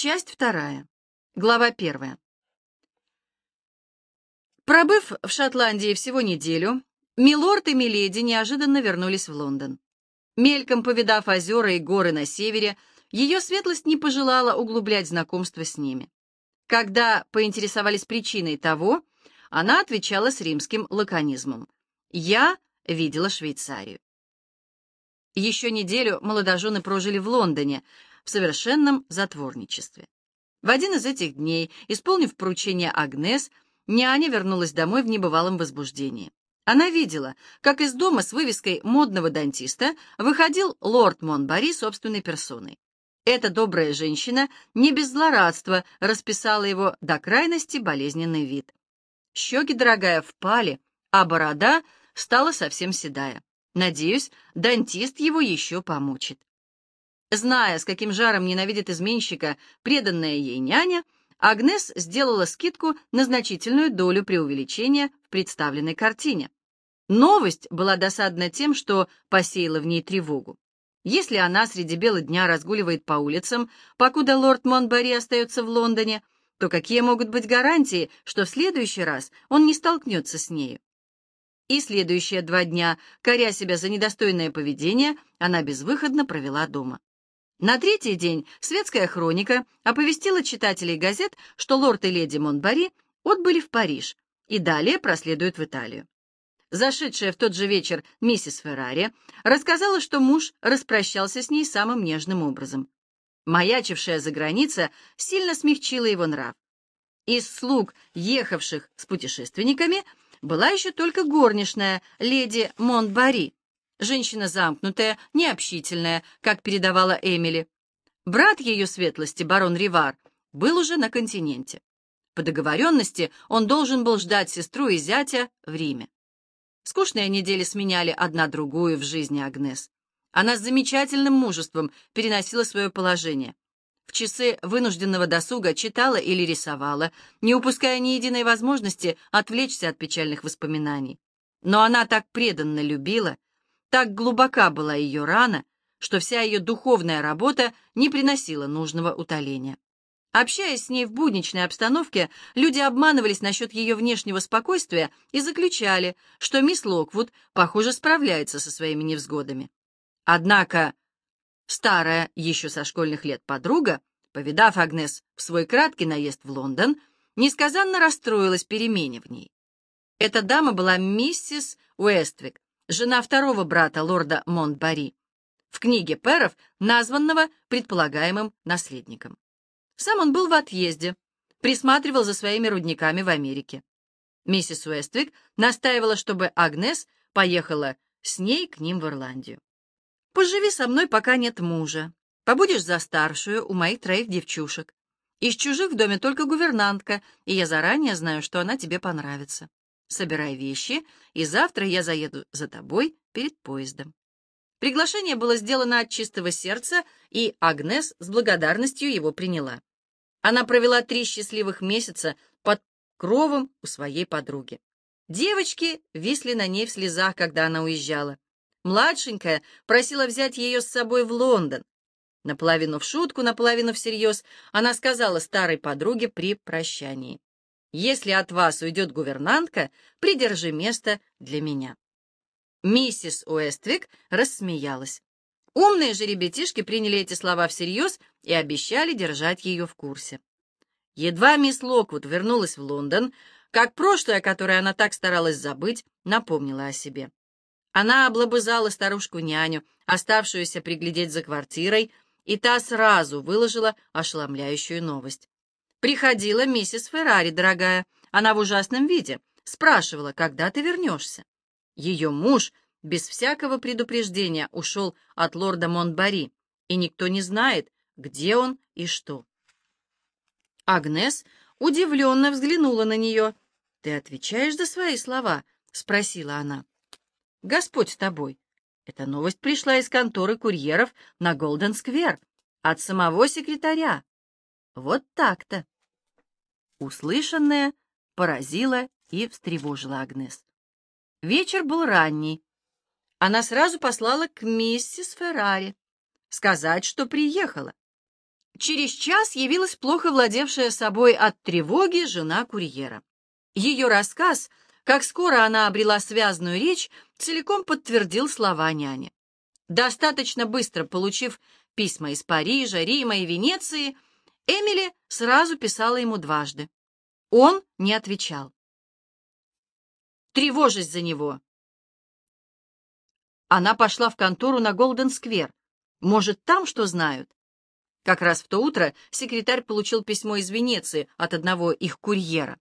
Часть вторая. Глава первая. Пробыв в Шотландии всего неделю, милорд и миледи неожиданно вернулись в Лондон. Мельком повидав озера и горы на севере, ее светлость не пожелала углублять знакомство с ними. Когда поинтересовались причиной того, она отвечала с римским лаконизмом. «Я видела Швейцарию». Еще неделю молодожены прожили в Лондоне, совершенном затворничестве. В один из этих дней, исполнив поручение Агнес, няня вернулась домой в небывалом возбуждении. Она видела, как из дома с вывеской модного дантиста выходил лорд Монбари собственной персоной. Эта добрая женщина не без злорадства расписала его до крайности болезненный вид. Щеки, дорогая, впали, а борода стала совсем седая. Надеюсь, дантист его еще помучит. Зная, с каким жаром ненавидит изменщика преданная ей няня, Агнес сделала скидку на значительную долю преувеличения в представленной картине. Новость была досадна тем, что посеяла в ней тревогу. Если она среди бела дня разгуливает по улицам, покуда лорд Монбари остается в Лондоне, то какие могут быть гарантии, что в следующий раз он не столкнется с нею? И следующие два дня, коря себя за недостойное поведение, она безвыходно провела дома. На третий день светская хроника оповестила читателей газет, что лорд и леди Монбари отбыли в Париж и далее проследуют в Италию. Зашедшая в тот же вечер миссис Феррари рассказала, что муж распрощался с ней самым нежным образом. Маячившая за граница сильно смягчила его нрав. Из слуг, ехавших с путешественниками, была еще только горничная, леди Монбари, Женщина замкнутая, необщительная, как передавала Эмили. Брат ее светлости, барон Ривар, был уже на континенте. По договоренности он должен был ждать сестру и зятя в Риме. Скучные недели сменяли одна другую в жизни Агнес. Она с замечательным мужеством переносила свое положение. В часы вынужденного досуга читала или рисовала, не упуская ни единой возможности отвлечься от печальных воспоминаний. Но она так преданно любила, так глубока была ее рана, что вся ее духовная работа не приносила нужного утоления. Общаясь с ней в будничной обстановке, люди обманывались насчет ее внешнего спокойствия и заключали, что мисс Локвуд, похоже, справляется со своими невзгодами. Однако старая, еще со школьных лет подруга, повидав Агнес в свой краткий наезд в Лондон, несказанно расстроилась перемене в ней. Эта дама была миссис Уэствик, жена второго брата лорда Монтбари, в книге Перов, названного предполагаемым наследником. Сам он был в отъезде, присматривал за своими рудниками в Америке. Миссис Уэствик настаивала, чтобы Агнес поехала с ней к ним в Ирландию. «Поживи со мной, пока нет мужа. Побудешь за старшую у моих троих девчушек. Из чужих в доме только гувернантка, и я заранее знаю, что она тебе понравится. Собирай вещи, и завтра я заеду за тобой перед поездом. Приглашение было сделано от чистого сердца, и Агнес с благодарностью его приняла. Она провела три счастливых месяца под кровом у своей подруги. Девочки висли на ней в слезах, когда она уезжала. Младшенькая просила взять ее с собой в Лондон. Наполовину в шутку, наполовину всерьез она сказала старой подруге при прощании. Если от вас уйдет гувернантка, придержи место для меня». Миссис Уэствик рассмеялась. Умные же ребятишки приняли эти слова всерьез и обещали держать ее в курсе. Едва мисс Локвуд вернулась в Лондон, как прошлое, которое она так старалась забыть, напомнила о себе. Она облобызала старушку-няню, оставшуюся приглядеть за квартирой, и та сразу выложила ошеломляющую новость. Приходила миссис Феррари, дорогая. Она в ужасном виде. Спрашивала, когда ты вернешься. Ее муж без всякого предупреждения ушел от лорда Монтбари, и никто не знает, где он и что. Агнес удивленно взглянула на нее. «Ты отвечаешь за свои слова?» — спросила она. «Господь с тобой. Эта новость пришла из конторы курьеров на Голден-сквер, от самого секретаря. Вот так-то. Услышанное поразило и встревожило Агнес. Вечер был ранний. Она сразу послала к миссис Феррари сказать, что приехала. Через час явилась плохо владевшая собой от тревоги жена курьера. Ее рассказ, как скоро она обрела связную речь, целиком подтвердил слова няни. Достаточно быстро получив письма из Парижа, Рима и Венеции, Эмили сразу писала ему дважды. Он не отвечал. Тревожась за него. Она пошла в контору на Голден-сквер. Может, там что знают? Как раз в то утро секретарь получил письмо из Венеции от одного их курьера.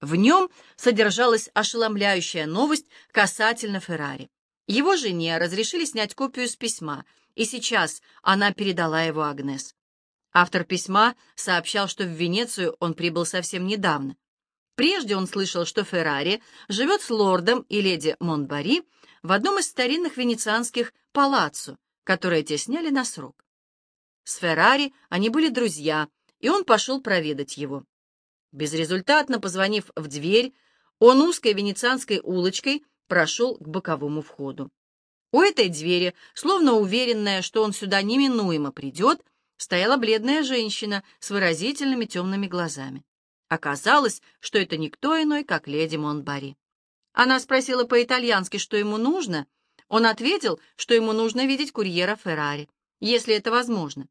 В нем содержалась ошеломляющая новость касательно Феррари. Его жене разрешили снять копию с письма, и сейчас она передала его Агнес. Автор письма сообщал, что в Венецию он прибыл совсем недавно. Прежде он слышал, что Феррари живет с лордом и леди Монтбари в одном из старинных венецианских палаццо, которые те сняли на срок. С Феррари они были друзья, и он пошел проведать его. Безрезультатно позвонив в дверь, он узкой венецианской улочкой прошел к боковому входу. У этой двери, словно уверенная, что он сюда неминуемо придет, стояла бледная женщина с выразительными темными глазами. Оказалось, что это никто иной, как леди Монтбари. Она спросила по-итальянски, что ему нужно. Он ответил, что ему нужно видеть курьера Феррари, если это возможно.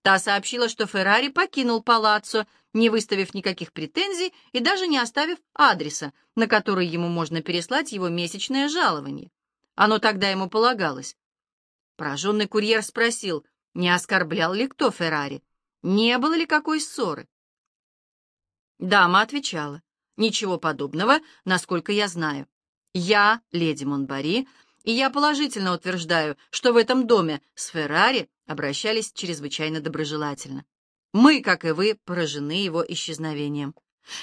Та сообщила, что Феррари покинул палаццо, не выставив никаких претензий и даже не оставив адреса, на который ему можно переслать его месячное жалование. Оно тогда ему полагалось. Пораженный курьер спросил, не оскорблял ли кто Феррари, не было ли какой ссоры. Дама отвечала, ничего подобного, насколько я знаю. Я леди Монбари, и я положительно утверждаю, что в этом доме с Феррари обращались чрезвычайно доброжелательно. Мы, как и вы, поражены его исчезновением.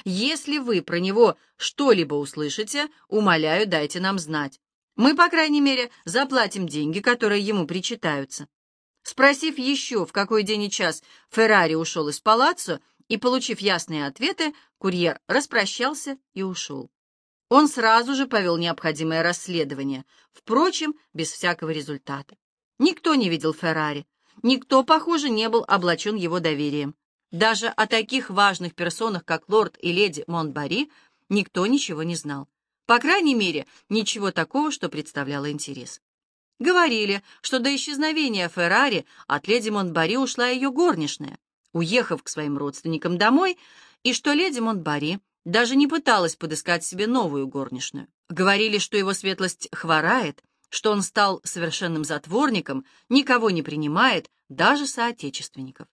Если вы про него что-либо услышите, умоляю, дайте нам знать. Мы, по крайней мере, заплатим деньги, которые ему причитаются. Спросив еще, в какой день и час Феррари ушел из палаццо, и, получив ясные ответы, курьер распрощался и ушел. Он сразу же повел необходимое расследование, впрочем, без всякого результата. Никто не видел Феррари, никто, похоже, не был облачен его доверием. Даже о таких важных персонах, как лорд и леди Монтбари, никто ничего не знал. По крайней мере, ничего такого, что представляло интерес. Говорили, что до исчезновения Феррари от леди Монтбари ушла ее горничная, уехав к своим родственникам домой, и что леди Монтбари даже не пыталась подыскать себе новую горничную. Говорили, что его светлость хворает, что он стал совершенным затворником, никого не принимает, даже соотечественников.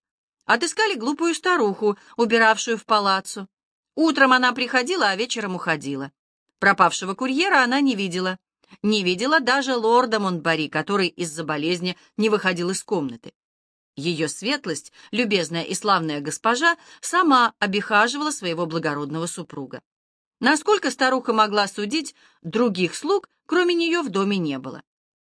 Отыскали глупую старуху, убиравшую в палаццо. Утром она приходила, а вечером уходила. Пропавшего курьера она не видела. Не видела даже лорда Монтбари, который из-за болезни не выходил из комнаты. Ее светлость, любезная и славная госпожа, сама обихаживала своего благородного супруга. Насколько старуха могла судить, других слуг, кроме нее, в доме не было.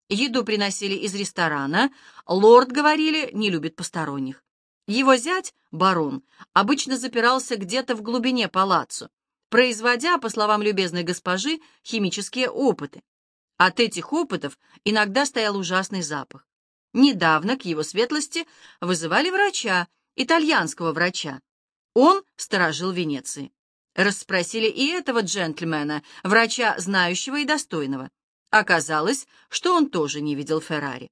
Еду приносили из ресторана, лорд, говорили, не любит посторонних. Его зять, барон, обычно запирался где-то в глубине палаццо, производя, по словам любезной госпожи, химические опыты. От этих опытов иногда стоял ужасный запах. Недавно к его светлости вызывали врача, итальянского врача. Он сторожил Венеции. Расспросили и этого джентльмена, врача знающего и достойного. Оказалось, что он тоже не видел Феррари.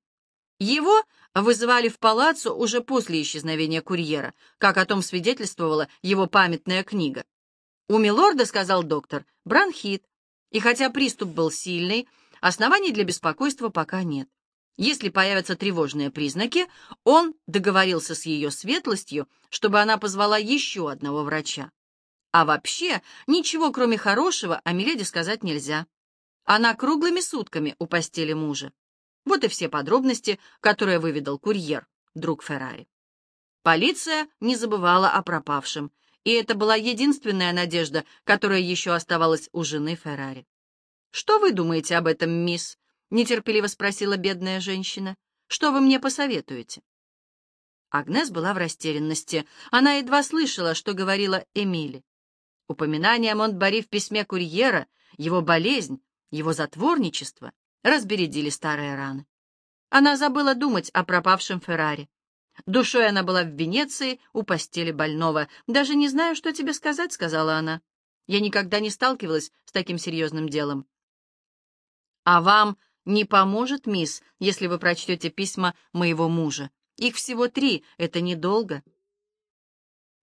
Его вызывали в палаццо уже после исчезновения курьера, как о том свидетельствовала его памятная книга. «У милорда, — сказал доктор, — бронхит, и хотя приступ был сильный, оснований для беспокойства пока нет. Если появятся тревожные признаки, он договорился с ее светлостью, чтобы она позвала еще одного врача. А вообще, ничего кроме хорошего о Миледи сказать нельзя. Она круглыми сутками у постели мужа. Вот и все подробности, которые выведал курьер, друг Феррари. Полиция не забывала о пропавшем, и это была единственная надежда, которая еще оставалась у жены Феррари. «Что вы думаете об этом, мисс?» — нетерпеливо спросила бедная женщина. «Что вы мне посоветуете?» Агнес была в растерянности. Она едва слышала, что говорила Эмили. Упоминание о Монтбари в письме курьера, его болезнь, его затворничество разбередили старые раны. Она забыла думать о пропавшем Феррари. Душой она была в Венеции, у постели больного. «Даже не знаю, что тебе сказать», — сказала она. «Я никогда не сталкивалась с таким серьезным делом». «А вам не поможет, мисс, если вы прочтете письма моего мужа? Их всего три, это недолго».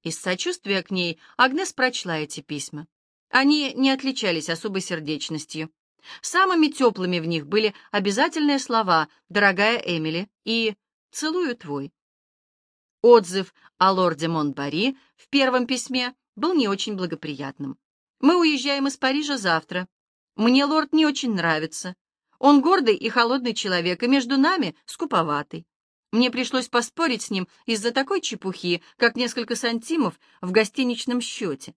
Из сочувствия к ней Агнес прочла эти письма. Они не отличались особой сердечностью. Самыми теплыми в них были обязательные слова «Дорогая Эмили» и «Целую твой». Отзыв о лорде Монтбари в первом письме был не очень благоприятным. «Мы уезжаем из Парижа завтра. Мне лорд не очень нравится. Он гордый и холодный человек, и между нами скуповатый. Мне пришлось поспорить с ним из-за такой чепухи, как несколько сантимов в гостиничном счете.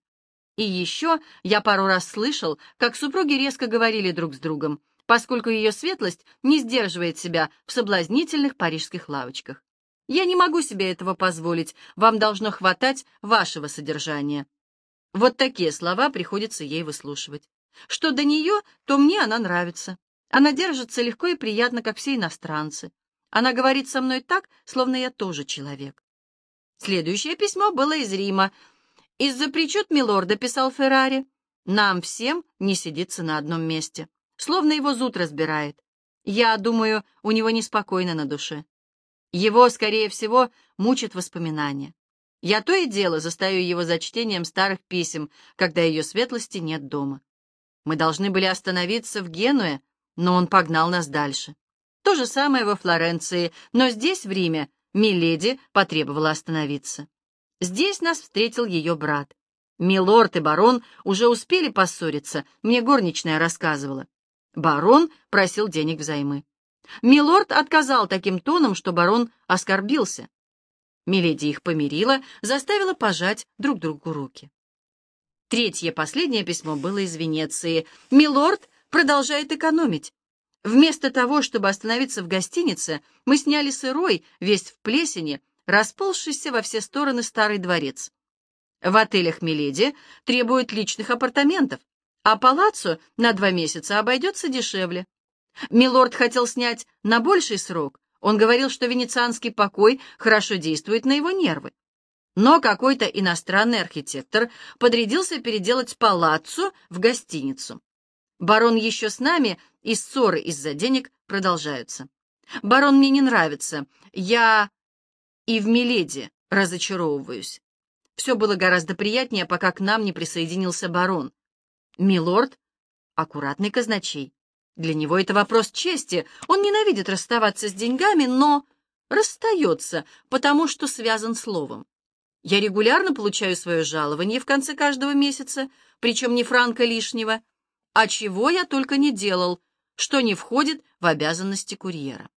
И еще я пару раз слышал, как супруги резко говорили друг с другом, поскольку ее светлость не сдерживает себя в соблазнительных парижских лавочках. Я не могу себе этого позволить, вам должно хватать вашего содержания. Вот такие слова приходится ей выслушивать. Что до нее, то мне она нравится. Она держится легко и приятно, как все иностранцы. Она говорит со мной так, словно я тоже человек. Следующее письмо было из Рима. «Из-за причуд милорда», — писал Феррари, — «нам всем не сидится на одном месте, словно его зуд разбирает. Я думаю, у него неспокойно на душе. Его, скорее всего, мучат воспоминания. Я то и дело застаю его за чтением старых писем, когда ее светлости нет дома. Мы должны были остановиться в Генуе, но он погнал нас дальше. То же самое во Флоренции, но здесь, в Риме, Миледи потребовала остановиться. Здесь нас встретил ее брат. Милорд и барон уже успели поссориться, мне горничная рассказывала. Барон просил денег взаймы. Милорд отказал таким тоном, что барон оскорбился. Миледи их помирила, заставила пожать друг другу руки. Третье, последнее письмо было из Венеции. Милорд продолжает экономить. Вместо того, чтобы остановиться в гостинице, мы сняли сырой, весь в плесени, расползшийся во все стороны старый дворец. В отелях Миледи требуют личных апартаментов, а палаццо на два месяца обойдется дешевле. Милорд хотел снять на больший срок. Он говорил, что венецианский покой хорошо действует на его нервы. Но какой-то иностранный архитектор подрядился переделать палаццо в гостиницу. Барон еще с нами, и ссоры из-за денег продолжаются. Барон мне не нравится. Я и в Миледи разочаровываюсь. Все было гораздо приятнее, пока к нам не присоединился барон. Милорд — аккуратный казначей. Для него это вопрос чести. Он ненавидит расставаться с деньгами, но расстается, потому что связан словом. Я регулярно получаю свое жалование в конце каждого месяца, причем не франка лишнего. А чего я только не делал, что не входит в обязанности курьера.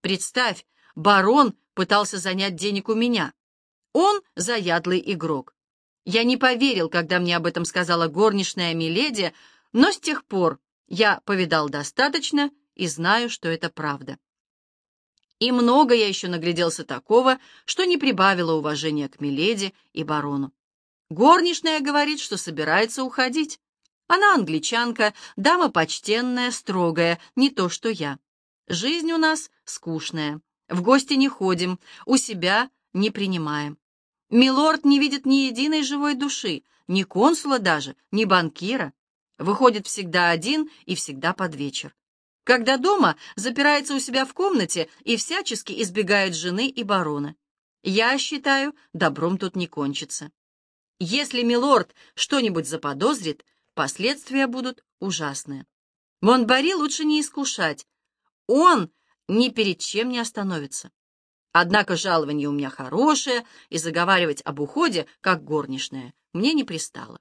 Представь, барон пытался занять денег у меня. Он заядлый игрок. Я не поверил, когда мне об этом сказала горничная Миледи, но с тех пор я повидал достаточно и знаю, что это правда. И много я еще нагляделся такого, что не прибавило уважения к Миледи и барону. Горничная говорит, что собирается уходить. Она англичанка, дама почтенная, строгая, не то что я. Жизнь у нас скучная. В гости не ходим, у себя не принимаем. Милорд не видит ни единой живой души, ни консула даже, ни банкира. Выходит всегда один и всегда под вечер. Когда дома, запирается у себя в комнате и всячески избегает жены и барона. Я считаю, добром тут не кончится. Если милорд что-нибудь заподозрит, последствия будут ужасные. Монбари лучше не искушать. Он ни перед чем не остановится. Однако жалование у меня хорошее, и заговаривать об уходе, как горничная, мне не пристало.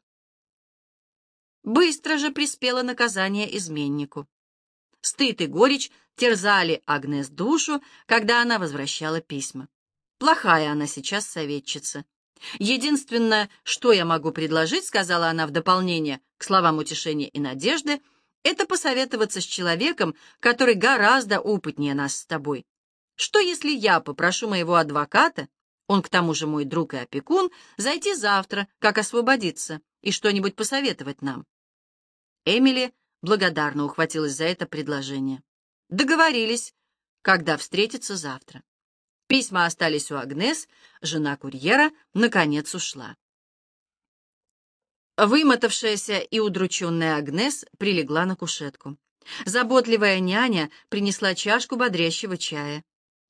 Быстро же приспело наказание изменнику. Стыд и горечь терзали Агнес душу, когда она возвращала письма. Плохая она сейчас советчица. Единственное, что я могу предложить, сказала она в дополнение к словам утешения и надежды, это посоветоваться с человеком, который гораздо опытнее нас с тобой. Что если я попрошу моего адвоката, он к тому же мой друг и опекун, зайти завтра, как освободиться, и что-нибудь посоветовать нам? Эмили благодарно ухватилась за это предложение. Договорились, когда встретиться завтра. Письма остались у Агнес, жена курьера, наконец ушла. Вымотавшаяся и удрученная Агнес прилегла на кушетку. Заботливая няня принесла чашку бодрящего чая.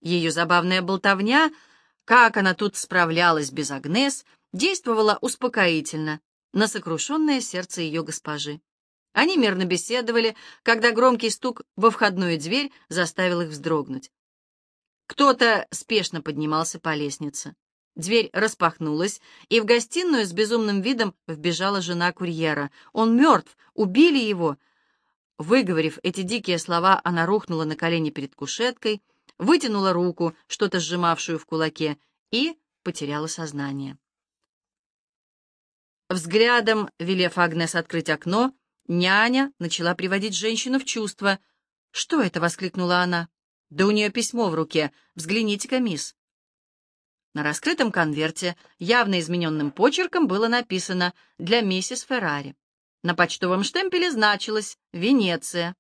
Ее забавная болтовня, как она тут справлялась без Агнес, действовала успокоительно на сокрушенное сердце ее госпожи. Они мирно беседовали, когда громкий стук во входную дверь заставил их вздрогнуть. Кто-то спешно поднимался по лестнице. Дверь распахнулась, и в гостиную с безумным видом вбежала жена курьера. «Он мертв! Убили его!» Выговорив эти дикие слова, она рухнула на колени перед кушеткой, вытянула руку, что-то сжимавшую в кулаке, и потеряла сознание. Взглядом, велев Агнес открыть окно, няня начала приводить женщину в чувство. «Что это?» — воскликнула она. Да у нее письмо в руке. Взгляните-ка, мисс. На раскрытом конверте, явно измененным почерком, было написано «Для миссис Феррари». На почтовом штемпеле значилось «Венеция».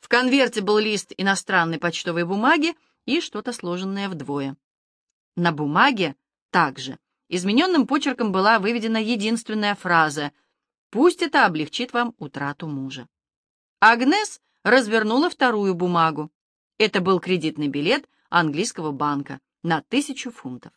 В конверте был лист иностранной почтовой бумаги и что-то сложенное вдвое. На бумаге также измененным почерком была выведена единственная фраза «Пусть это облегчит вам утрату мужа». Агнес развернула вторую бумагу. Это был кредитный билет английского банка на тысячу фунтов.